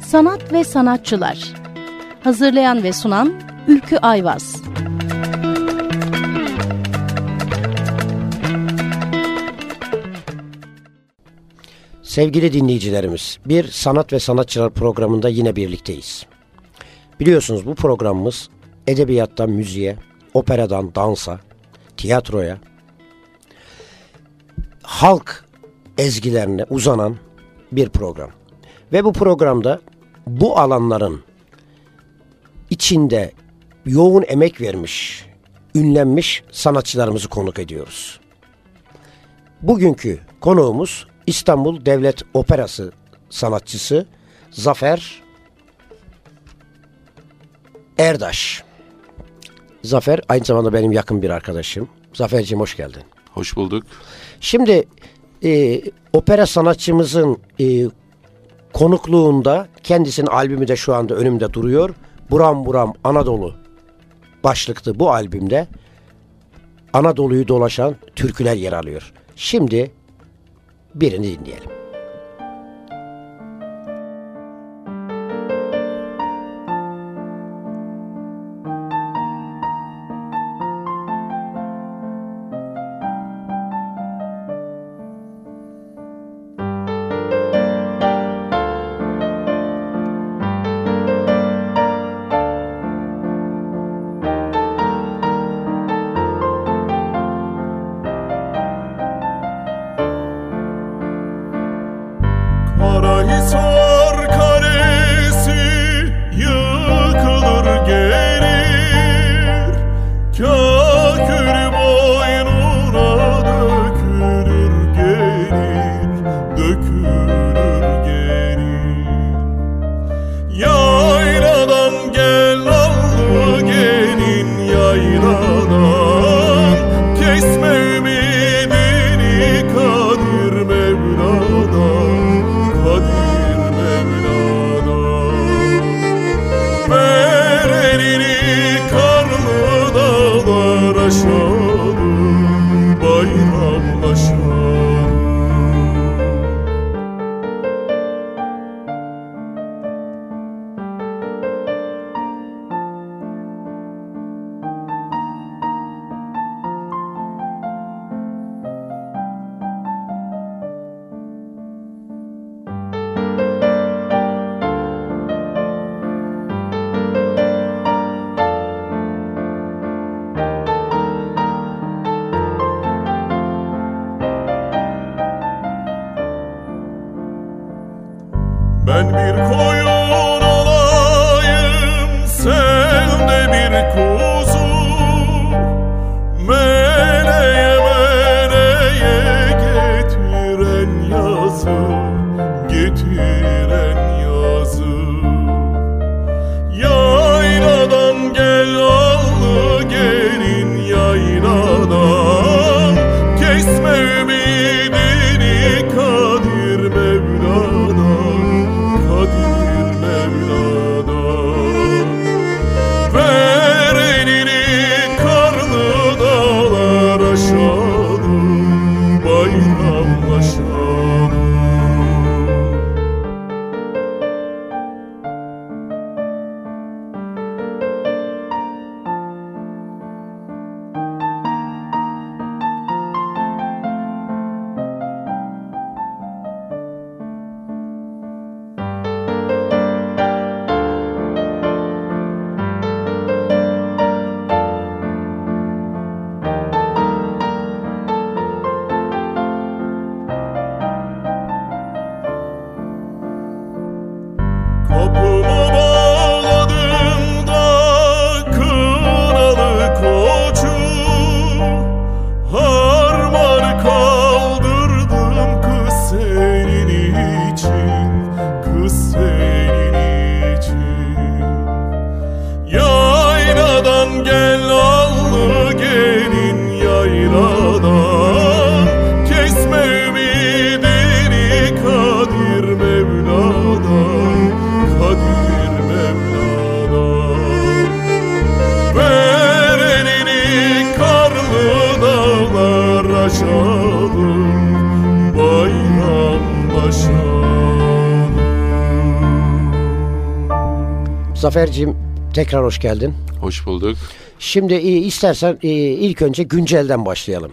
Sanat ve Sanatçılar Hazırlayan ve sunan Ülkü Ayvaz Sevgili dinleyicilerimiz, bir Sanat ve Sanatçılar programında yine birlikteyiz. Biliyorsunuz bu programımız edebiyattan müziğe, operadan dansa, tiyatroya, halk ezgilerine uzanan bir program. Ve bu programda bu alanların içinde yoğun emek vermiş, ünlenmiş sanatçılarımızı konuk ediyoruz. Bugünkü konuğumuz İstanbul Devlet Operası sanatçısı Zafer Erdaş. Zafer aynı zamanda benim yakın bir arkadaşım. Zaferciğim hoş geldin. Hoş bulduk. Şimdi e, opera sanatçımızın e, konukluğunda kendisinin albümü de şu anda önümde duruyor. Buram Buram Anadolu başlıklı bu albümde Anadolu'yu dolaşan türküler yer alıyor. Şimdi birini dinleyelim. Zaferciğim tekrar hoş geldin. Hoş bulduk. Şimdi e, istersen e, ilk önce güncelden başlayalım.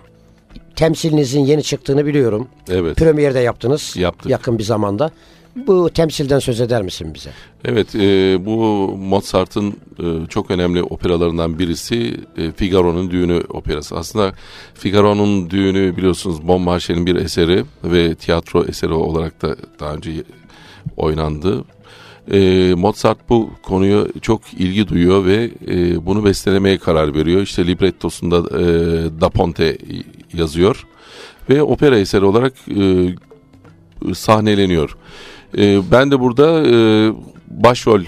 Temsilinizin yeni çıktığını biliyorum. Evet. Premier'de yaptınız. Yaptık. Yakın bir zamanda. Bu temsilden söz eder misin bize? Evet, e, bu Mozart'ın e, çok önemli operalarından birisi e, Figaro'nun Düğünü operası. Aslında Figaro'nun Düğünü biliyorsunuz Bon Marché'nin bir eseri ve tiyatro eseri olarak da daha önce oynandı. E, Mozart bu konuya çok ilgi duyuyor ve e, bunu bestelemeye karar veriyor. İşte librettosunda e, Da Ponte yazıyor ve opera eseri olarak e, sahneleniyor. E, ben de burada e, başrol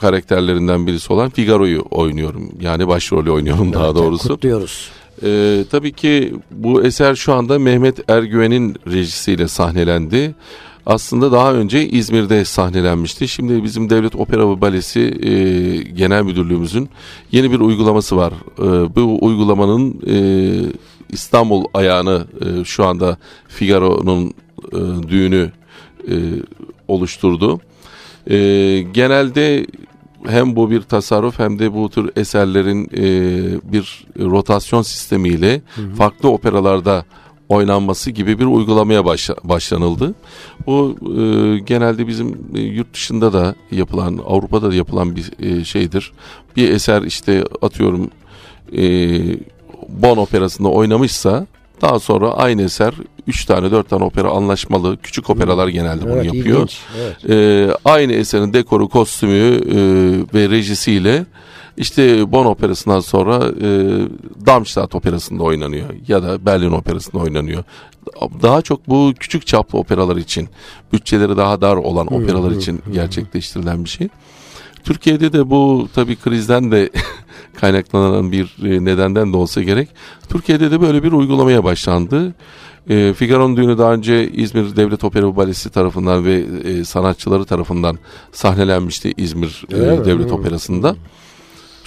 karakterlerinden birisi olan Figaro'yu oynuyorum. Yani başrolü oynuyorum daha doğrusu. Kutluyoruz. Ee, tabii ki bu eser şu anda Mehmet Ergüven'in rejisiyle sahnelendi. Aslında daha önce İzmir'de sahnelenmişti. Şimdi bizim Devlet Opera ve Balesi e, Genel Müdürlüğümüzün yeni bir uygulaması var. E, bu uygulamanın e, İstanbul ayağını e, şu anda Figaro'nun e, düğünü e, oluşturdu. E, genelde hem bu bir tasarruf hem de bu tür eserlerin e, bir rotasyon sistemiyle hı hı. farklı operalarda oynanması gibi bir uygulamaya başla, başlanıldı. Bu e, genelde bizim e, yurt dışında da yapılan, Avrupa'da da yapılan bir e, şeydir. Bir eser işte atıyorum e, Bon operasında oynamışsa daha sonra aynı eser 3 tane 4 tane opera anlaşmalı küçük operalar genelde bunu evet, yapıyor. Ilginç, evet. Ee, aynı eserin dekoru, kostümü e, ve rejisiyle işte Bon operasından sonra e, Darmstadt operasında oynanıyor ya da Berlin operasında oynanıyor. Daha çok bu küçük çaplı operalar için, bütçeleri daha dar olan operalar için gerçekleştirilen bir şey. Türkiye'de de bu tabii krizden de kaynaklanan bir e, nedenden de olsa gerek. Türkiye'de de böyle bir uygulamaya başlandı. E, Figaro'nun düğünü daha önce İzmir Devlet Opera Balesi tarafından ve e, sanatçıları tarafından sahnelenmişti İzmir e, Devlet Operası'nda.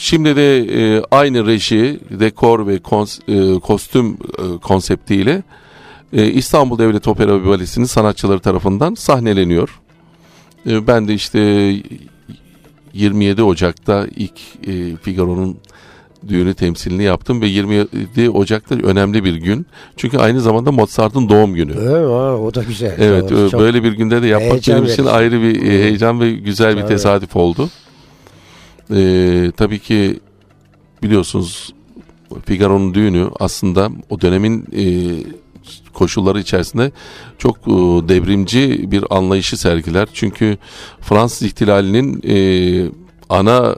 Şimdi de e, aynı reji, dekor ve kons, e, kostüm e, konseptiyle e, İstanbul Devlet Opera Balesi'nin sanatçıları tarafından sahneleniyor. E, ben de işte 27 Ocak'ta ilk e, Figaro'nun düğünü temsilini yaptım ve 27 Ocak'ta önemli bir gün. Çünkü aynı zamanda Mozart'ın doğum günü. Evet, o da güzel. Evet, Doğru, böyle bir günde de yapmak benim için ayrı bir e, heyecan ve güzel bir tesadüf oldu. Ee, tabii ki biliyorsunuz Figaro'nun düğünü aslında o dönemin e, koşulları içerisinde çok e, devrimci bir anlayışı sergiler. Çünkü Fransız ihtilalinin e, ana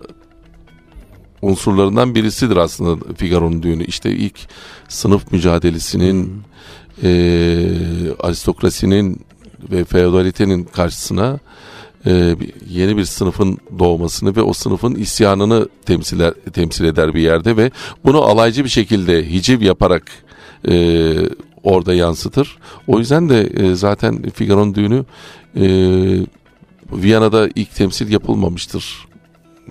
unsurlarından birisidir aslında Figaro'nun düğünü. İşte ilk sınıf mücadelesinin, e, aristokrasinin ve feodalitenin karşısına e, yeni bir sınıfın doğmasını ve o sınıfın isyanını temsil, temsil eder bir yerde ve bunu alaycı bir şekilde hiciv yaparak e, orada yansıtır. O yüzden de e, zaten Figaro'nun düğünü e, Viyana'da ilk temsil yapılmamıştır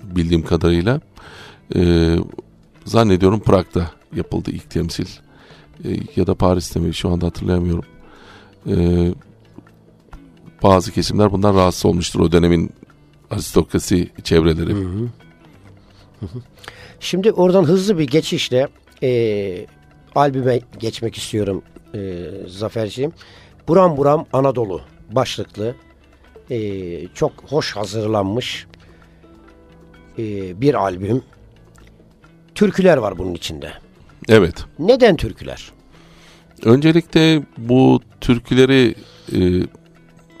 bildiğim kadarıyla. E, zannediyorum Prag'da yapıldı ilk temsil. E, ya da Paris'te mi şu anda hatırlayamıyorum. E, bazı kesimler bundan rahatsız olmuştur o dönemin aristokrasi çevreleri. Hı hı. Şimdi oradan hızlı bir geçişle e, albüme geçmek istiyorum e, Zaferciğim. Buram Buram Anadolu başlıklı e, çok hoş hazırlanmış e, bir albüm. Türküler var bunun içinde. Evet. Neden türküler? Öncelikle bu türküleri e,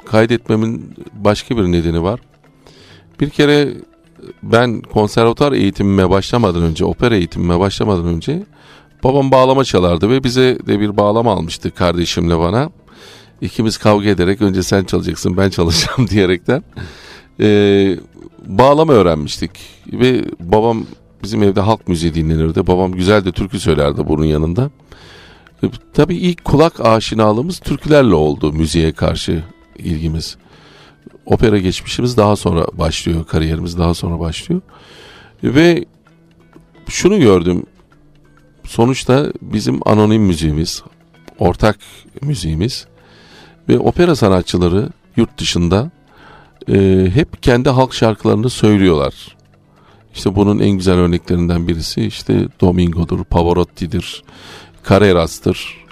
kaydetmemin başka bir nedeni var. Bir kere ben konservatuar eğitimime başlamadan önce, opera eğitimime başlamadan önce babam bağlama çalardı ve bize de bir bağlama almıştı kardeşimle bana. İkimiz kavga ederek önce sen çalacaksın ben çalacağım diyerekten e, bağlama öğrenmiştik. Ve babam bizim evde halk müziği dinlenirdi. Babam güzel de türkü söylerdi bunun yanında. E, tabii ilk kulak aşinalığımız türkülerle oldu müziğe karşı ilgimiz. Opera geçmişimiz daha sonra başlıyor, kariyerimiz daha sonra başlıyor. Ve şunu gördüm. Sonuçta bizim anonim müziğimiz, ortak müziğimiz ve opera sanatçıları yurt dışında e, hep kendi halk şarkılarını söylüyorlar. İşte bunun en güzel örneklerinden birisi işte Domingo'dur, Pavarotti'dir, Carreras'tır.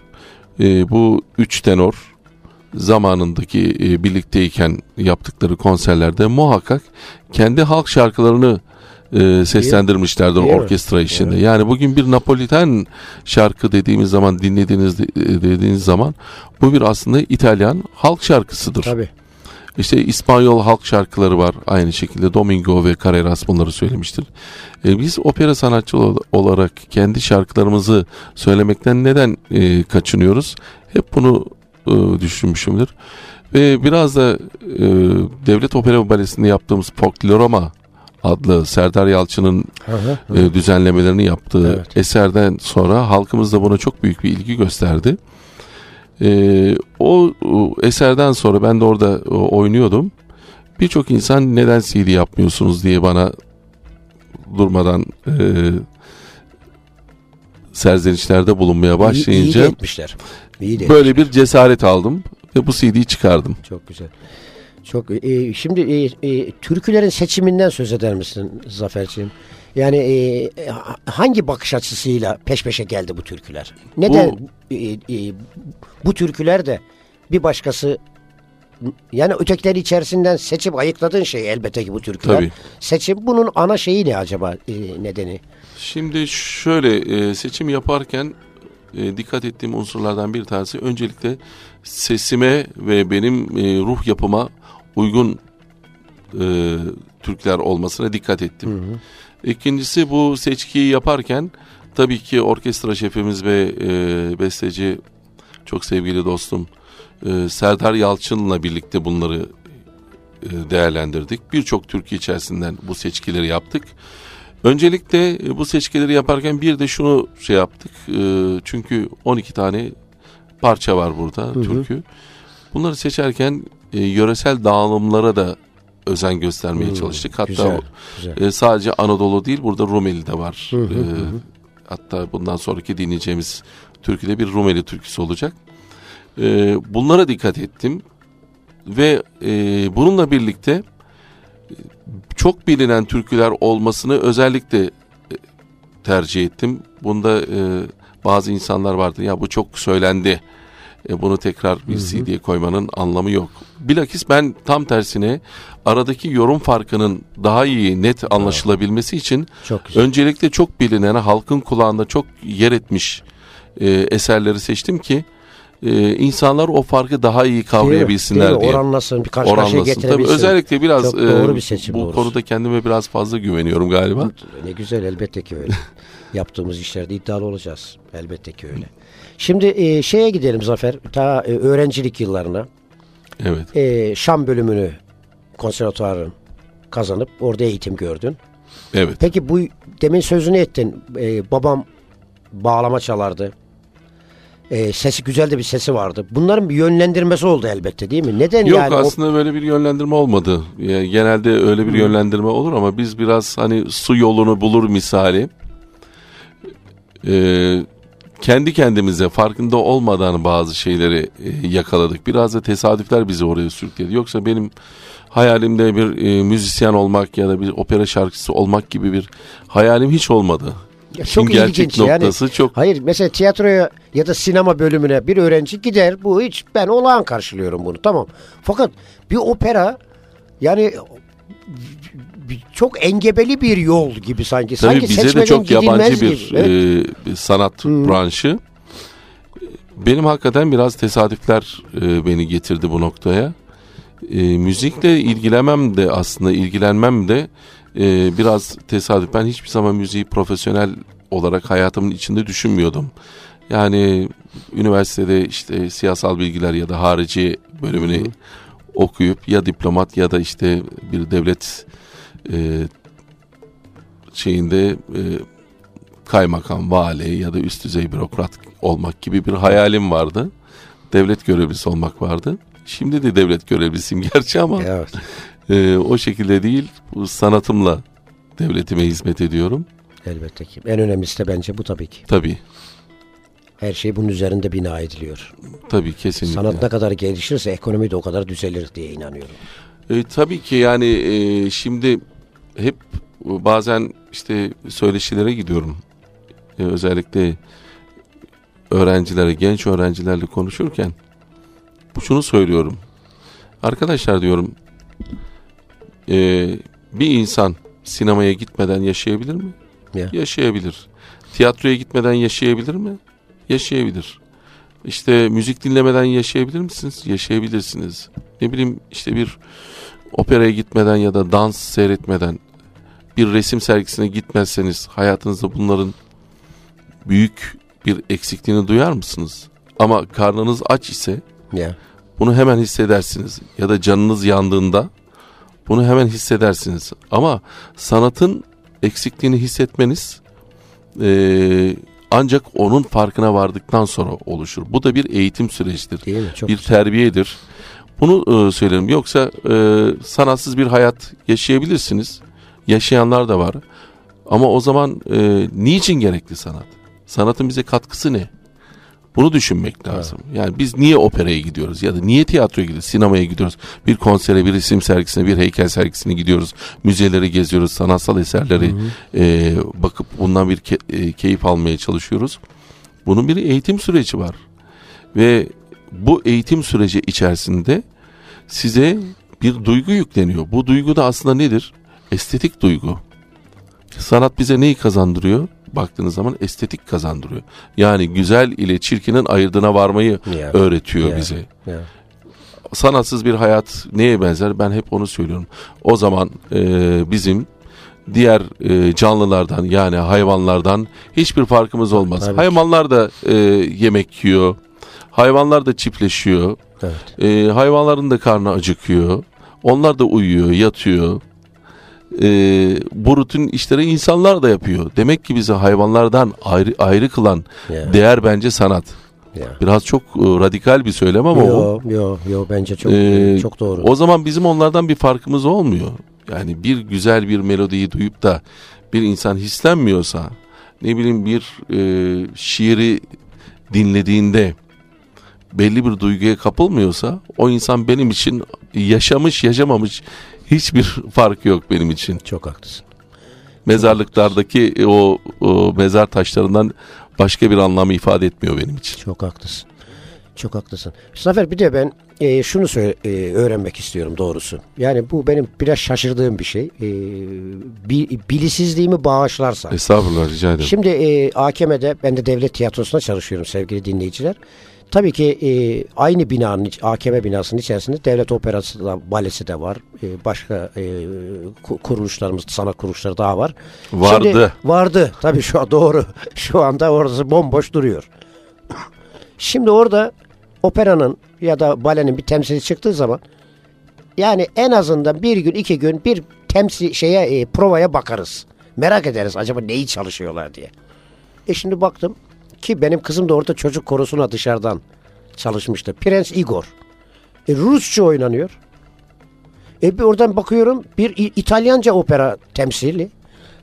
E, bu üç tenor zamanındaki e, birlikteyken yaptıkları konserlerde muhakkak kendi halk şarkılarını e, seslendirmişlerdir Değil mi? orkestra içinde. Yani bugün bir Napoliten şarkı dediğimiz zaman dinlediğiniz e, dediğiniz zaman bu bir aslında İtalyan halk şarkısıdır. Tabii. İşte İspanyol halk şarkıları var aynı şekilde Domingo ve Carreras bunları söylemiştir. E, biz opera sanatçı ol- olarak kendi şarkılarımızı söylemekten neden e, kaçınıyoruz? Hep bunu e, düşünmüşümdür. Ve biraz da e, Devlet Opera Balesi'nde yaptığımız Folklorama adlı Serdar Yalçın'ın e, düzenlemelerini yaptığı Evet. eserden sonra halkımız da buna çok büyük bir ilgi gösterdi. E, o, eserden sonra ben de orada oynuyordum. Birçok insan neden CD yapmıyorsunuz diye bana durmadan e, serzenişlerde bulunmaya İyi, iyi başlayınca de etmişler. İyi de böyle bir cesaret aldım ve bu CD'yi çıkardım. Çok güzel. Çok e, şimdi e, e, türkülerin seçiminden söz eder misin Zaferciğim? Yani e, ha- hangi bakış açısıyla peş peşe geldi bu türküler? Neden e, e, bu türküler de bir başkası yani ötekiler içerisinden seçip ayıkladığın şey elbette ki bu türküler. Tabii. Seçim bunun ana şeyi ne acaba e, nedeni? Şimdi şöyle e, seçim yaparken e, dikkat ettiğim unsurlardan bir tanesi öncelikle sesime ve benim e, ruh yapıma uygun e, Türkler olmasına dikkat ettim. İkincisi bu seçkiyi yaparken tabii ki orkestra şefimiz ve e, besteci çok sevgili dostum e, Serdar Yalçın'la birlikte bunları e, değerlendirdik. Birçok türkü içerisinden bu seçkileri yaptık. Öncelikle e, bu seçkileri yaparken bir de şunu şey yaptık. E, Çünkü 12 tane parça var burada türkü. Bunları seçerken e, yöresel dağılımlara da özen göstermeye çalıştık. Hatta güzel, güzel. sadece Anadolu değil burada Rumeli de var. E, hatta bundan sonraki dinleyeceğimiz türküde bir Rumeli türküsü olacak. Bunlara dikkat ettim ve bununla birlikte çok bilinen türküler olmasını özellikle e, tercih ettim. Bunda e, bazı insanlar vardı ya bu çok söylendi. E, bunu tekrar bir CD'ye koymanın anlamı yok. Bilakis ben tam tersine aradaki yorum farkının daha iyi net anlaşılabilmesi için Çok güzel. öncelikle çok bilinen halkın kulağında çok yer etmiş e, eserleri seçtim ki e, insanlar o farkı daha iyi kavrayabilsinler Değil mi? diye. Oranlasın, bir karşı karşıya Oranlasın. Tabii getirebilsin. özellikle biraz Çok doğru e, bir seçim bu doğrusu. konuda kendime biraz fazla güveniyorum galiba. Ne güzel elbette ki öyle. Yaptığımız işlerde iddialı olacağız. Elbette ki öyle. Şimdi e, şeye gidelim Zafer. Ta e, öğrencilik yıllarına. Evet. E, Şam bölümünü konservatuvarın kazanıp orada eğitim gördün. Evet. Peki bu demin sözünü ettin. E, babam bağlama çalardı. E, sesi güzel de bir sesi vardı. Bunların bir yönlendirmesi oldu elbette değil mi? Neden Yok yani? o- aslında böyle bir yönlendirme olmadı. Yani genelde öyle bir yönlendirme olur ama biz biraz hani su yolunu bulur misali. Ee, kendi kendimize farkında olmadan bazı şeyleri e, yakaladık. Biraz da tesadüfler bizi oraya sürükledi. Yoksa benim hayalimde bir e, müzisyen olmak ya da bir opera şarkıcısı olmak gibi bir hayalim hiç olmadı. Ya çok gerçek ilginç yani. noktası çok Hayır mesela tiyatroya ya da sinema bölümüne bir öğrenci gider. Bu hiç ben olağan karşılıyorum bunu tamam. Fakat bir opera yani çok engebeli bir yol gibi sanki. Tabii sanki bize de çok yabancı bir, gibi. Evet. e, sanat branşı. Benim hakikaten biraz tesadüfler e, beni getirdi bu noktaya. E, müzikle ilgilenmem de aslında ilgilenmem de e, biraz tesadüf. Ben hiçbir zaman müziği profesyonel olarak hayatımın içinde düşünmüyordum. Yani üniversitede işte siyasal bilgiler ya da harici bölümünü okuyup ya diplomat ya da işte bir devlet e, şeyinde e, kaymakam, vali ya da üst düzey bürokrat olmak gibi bir hayalim vardı. Devlet görevlisi olmak vardı. Şimdi de devlet görevlisiyim gerçi ama Evet. E, o şekilde değil. Bu sanatımla devletime hizmet ediyorum. Elbette ki. En önemlisi de bence bu tabii ki. Tabii, Her şey bunun üzerinde bina ediliyor. tabii kesinlikle. Sanat ne kadar gelişirse ekonomi de o kadar düzelir diye inanıyorum. E, tabii ki yani e, şimdi hep bazen işte söyleşilere gidiyorum. E, özellikle öğrencilere, genç öğrencilerle konuşurken şunu söylüyorum. Arkadaşlar diyorum e, bir insan sinemaya gitmeden yaşayabilir mi? Ya. Yaşayabilir. Tiyatroya gitmeden yaşayabilir mi? Yaşayabilir. İşte müzik dinlemeden yaşayabilir misiniz? Yaşayabilirsiniz. Ne bileyim işte bir operaya gitmeden ya da dans seyretmeden bir resim sergisine gitmezseniz hayatınızda bunların büyük bir eksikliğini duyar mısınız? Ama karnınız aç ise Ya. bunu hemen hissedersiniz. Ya da canınız yandığında bunu hemen hissedersiniz. Ama sanatın eksikliğini hissetmeniz eee, ancak onun farkına vardıktan sonra oluşur. Bu da bir eğitim sürecidir. Değil mi? Çok bir terbiyedir. Bunu e, söylerim. Yoksa e, sanatsız bir hayat yaşayabilirsiniz. Yaşayanlar da var. Ama o zaman e, niçin gerekli sanat? Sanatın bize katkısı ne? Bunu düşünmek lazım. Yani biz niye operaya gidiyoruz ya da niye tiyatroya gidiyoruz, sinemaya gidiyoruz, bir konsere, bir resim sergisine, bir heykel sergisine gidiyoruz, müzeleri geziyoruz, sanatsal eserleri e, bakıp bundan bir ke- e, keyif almaya çalışıyoruz. Bunun bir eğitim süreci var ve bu eğitim süreci içerisinde size bir duygu yükleniyor. Bu duygu da aslında nedir? Estetik duygu. Sanat bize neyi kazandırıyor? Baktığınız zaman estetik kazandırıyor. Yani güzel ile çirkinin ayırdına varmayı Ya. öğretiyor Ya. bize. Ya. Sanatsız bir hayat neye benzer? Ben hep onu söylüyorum. O zaman e, bizim diğer e, canlılardan yani hayvanlardan hiçbir farkımız olmaz. Tabii. Hayvanlar da e, yemek yiyor. Hayvanlar da çiftleşiyor. Evet. E, hayvanların da karnı acıkıyor. Onlar da uyuyor, yatıyor. E, bu rutin işleri insanlar da yapıyor. Demek ki bizi hayvanlardan ayrı ayrı kılan Ya. değer bence sanat. Ya. Biraz çok e, radikal bir söylem ama o. Yo, yo, yo bence çok Ee, çok doğru. O zaman bizim onlardan bir farkımız olmuyor. Yani bir güzel bir melodiyi duyup da bir insan hislenmiyorsa, ne bileyim bir e, şiiri dinlediğinde belli bir duyguya kapılmıyorsa o insan benim için yaşamış yaşamamış hiçbir fark yok benim için. Çok haklısın. Mezarlıklardaki o, o mezar taşlarından başka bir anlam ifade etmiyor benim için. Çok haklısın. Çok haklısın. Zafer bir de ben e, şunu söyle, e, öğrenmek istiyorum doğrusu. Yani bu benim biraz şaşırdığım bir şey. E, bi- bilisizliğimi bağışlarsan. Estağfurullah rica ederim. Şimdi e, AKM'de ben de devlet tiyatrosunda çalışıyorum sevgili dinleyiciler. Tabii ki e, aynı binanın AKM binasının içerisinde devlet operası da balesi de var. E, başka e, ku- kuruluşlarımız, sanat kuruluşları daha var. Vardı. Şimdi, vardı. Tabii şu an doğru. Şu anda orası bomboş duruyor. Şimdi orada operanın ya da balenin bir temsili çıktığı zaman yani en azından bir gün iki gün bir temsil şeye e, provaya bakarız. Merak ederiz acaba neyi çalışıyorlar diye. E şimdi baktım ki benim kızım da orada çocuk korosuna dışarıdan çalışmıştı. Prens Igor. E, Rusça oynanıyor. E bir oradan bakıyorum bir İtalyanca opera temsili.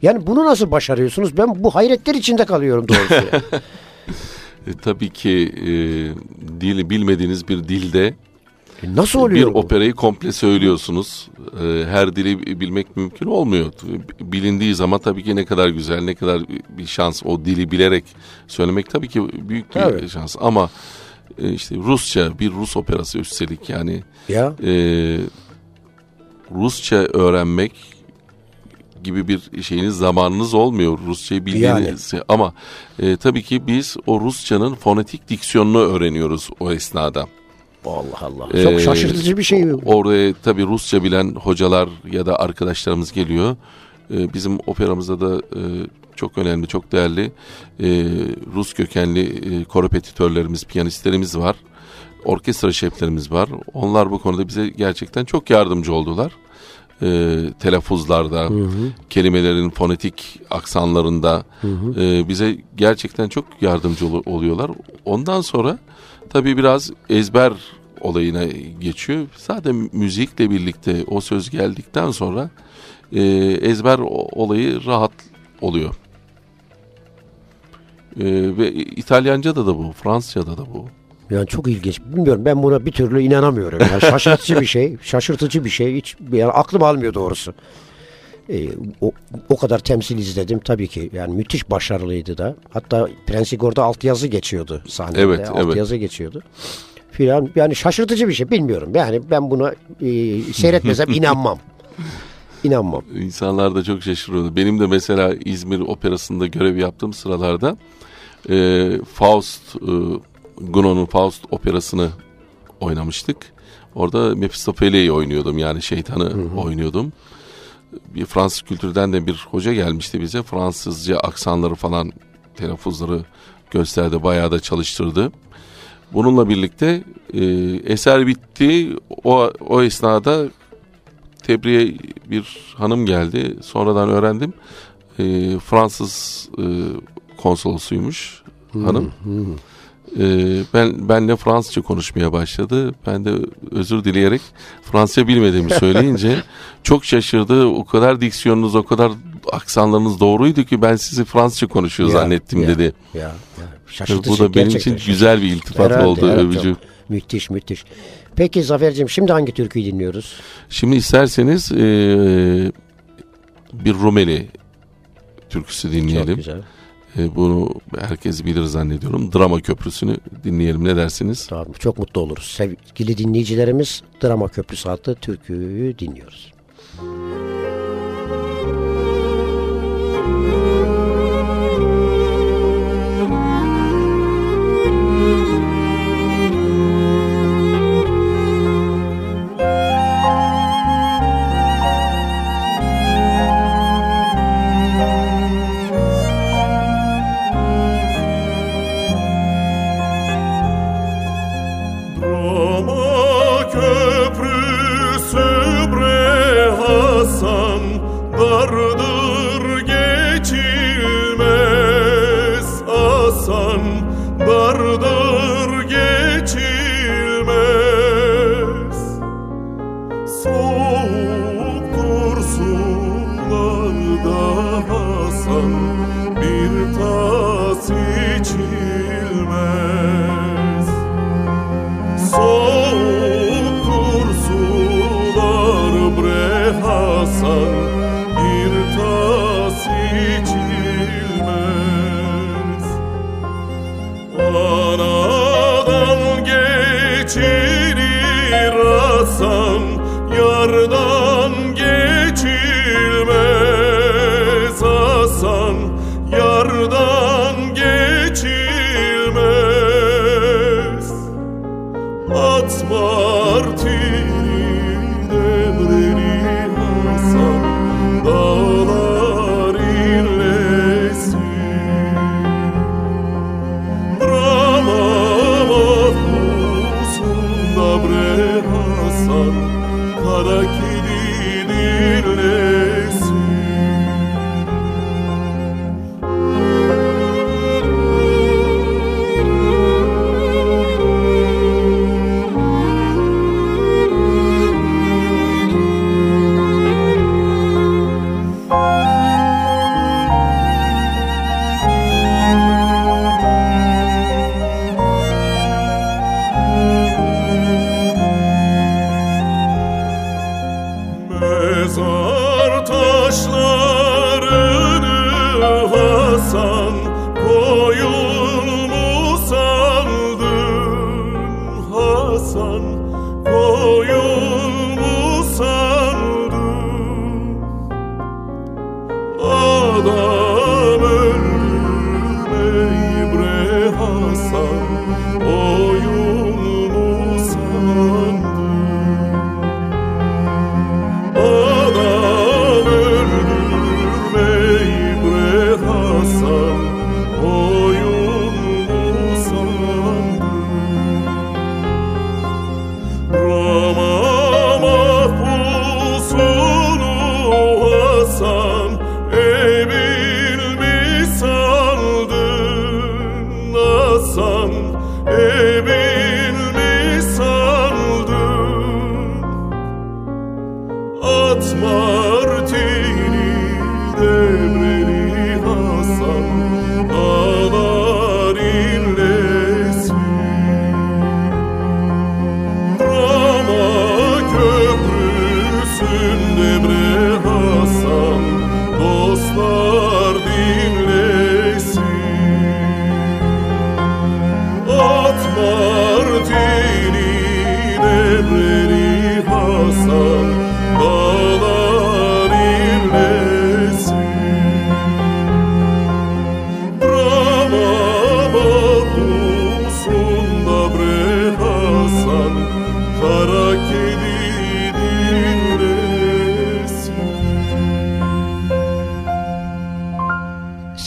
Yani bunu nasıl başarıyorsunuz? Ben bu hayretler içinde kalıyorum doğrusu. E, tabii ki e, dili bilmediğiniz bir dilde E, nasıl bir oluyor bu? operayı komple söylüyorsunuz. E, her dili bilmek mümkün olmuyor. Bilindiği zaman tabii ki ne kadar güzel, ne kadar bir şans o dili bilerek söylemek tabii ki büyük bir Tabii. şans. Ama e, işte Rusça bir Rus operası üstelik yani Ya e, Rusça öğrenmek gibi bir şeyiniz zamanınız olmuyor Rusçayı bildiğiniz ama e, tabii ki biz o Rusçanın fonetik diksiyonunu öğreniyoruz o esnada. Allah Allah. Çok Ee, şaşırtıcı bir şey. bu. Oraya tabii Rusça bilen hocalar ya da arkadaşlarımız geliyor. Ee, bizim operamızda da e, çok önemli, çok değerli e, Rus kökenli e, korepetitörlerimiz, piyanistlerimiz var. Orkestra şeflerimiz var. Onlar bu konuda bize gerçekten çok yardımcı oldular. E, telaffuzlarda, kelimelerin fonetik aksanlarında e, bize gerçekten çok yardımcı ol- oluyorlar. Ondan sonra tabii biraz ezber olayına geçiyor. Zaten müzikle birlikte o söz geldikten sonra e, ezber olayı rahat oluyor. E, ve İtalyanca'da da bu, Fransızca'da da bu. Yani çok ilginç. Bilmiyorum ben buna bir türlü inanamıyorum. Yani şaşırtıcı bir şey. Şaşırtıcı bir şey. Hiç yani aklım almıyor doğrusu. Ee, o, o kadar temsil izledim tabii ki. Yani müthiş başarılıydı da. Hatta Prens Igor'da altyazı geçiyordu sahnede. Evet, evet. Altyazı geçiyordu. Filan yani şaşırtıcı bir şey bilmiyorum. Yani ben buna e, seyretmesem inanmam. İnanmam. İnsanlar da çok şaşırıyordu. Benim de mesela İzmir Operası'nda görev yaptığım sıralarda e, Faust, e, Gounod'un Faust operasını oynamıştık. Orada Mephistopheles'i oynuyordum yani şeytanı oynuyordum. Bir Fransız kültürden de bir hoca gelmişti bize. Fransızca aksanları falan telaffuzları gösterdi. Bayağı da çalıştırdı. Bununla birlikte e, eser bitti. O, o esnada tebriğe bir hanım geldi. Sonradan öğrendim. E, Fransız e, konsolosuymuş hanım. E, ben benle Fransızca konuşmaya başladı. Ben de özür dileyerek Fransızca bilmediğimi söyleyince çok şaşırdı. O kadar diksiyonunuz, o kadar aksanlarınız doğruydu ki ben sizi Fransızca konuşuyor Ya, zannettim ya, dedi. Ya, ya. Şaşırtıcı. Bu da benim gerçekten için güzel bir iltifat Herhalde, oldu, evet, övücü. çok Müthiş müthiş. Peki Zafer'cim şimdi hangi türküyü dinliyoruz? Şimdi isterseniz e, bir Rumeli türküsü Çok dinleyelim. güzel. E, bunu herkes bilir zannediyorum. Drama Köprüsü'nü dinleyelim ne dersiniz? Tamam, çok mutlu oluruz. Sevgili dinleyicilerimiz Drama Köprüsü adlı türküyü dinliyoruz. Yardan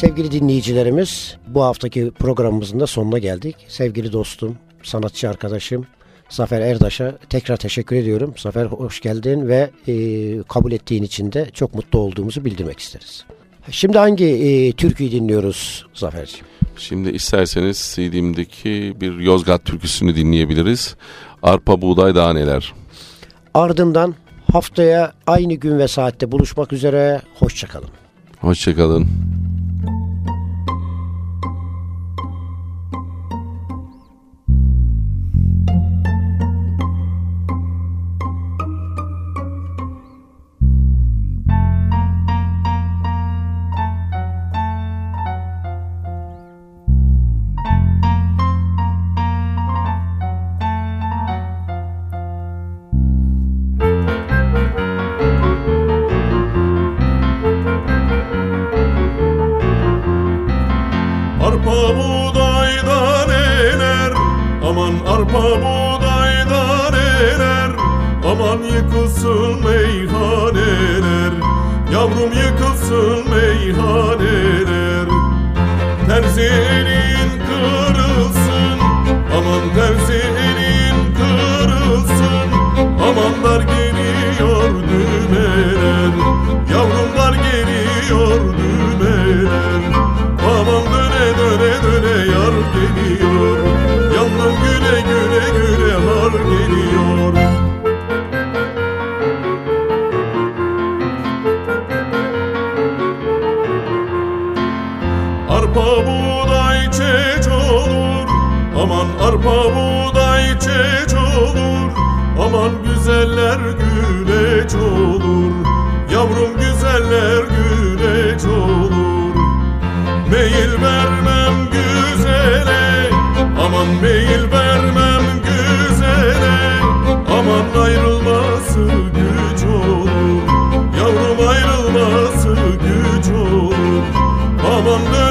Sevgili dinleyicilerimiz bu haftaki programımızın da sonuna geldik. Sevgili dostum, sanatçı arkadaşım Zafer Erdaş'a tekrar teşekkür ediyorum. Zafer hoş geldin ve e, kabul ettiğin için de çok mutlu olduğumuzu bildirmek isteriz. Şimdi hangi e, türküyü dinliyoruz Zafer'ciğim? Şimdi isterseniz CD'mdeki bir Yozgat türküsünü dinleyebiliriz. Arpa buğday daha neler. Ardından haftaya aynı gün ve saatte buluşmak üzere. Hoşçakalın. Hoşçakalın. arpa buğday çeç olur. Aman arpa buğday çeç olur. Aman güzeller güleç olur. Yavrum güzeller güleç olur. Meyil vermem güzele. Aman meyil vermem güzele. Aman ayrılması güç olur. Yavrum ayrılması güç olur. Aman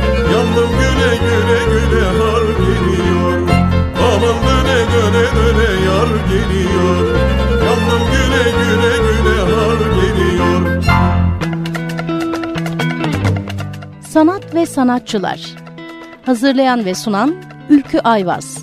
sanatçılar. Hazırlayan ve sunan Ülkü Ayvaz.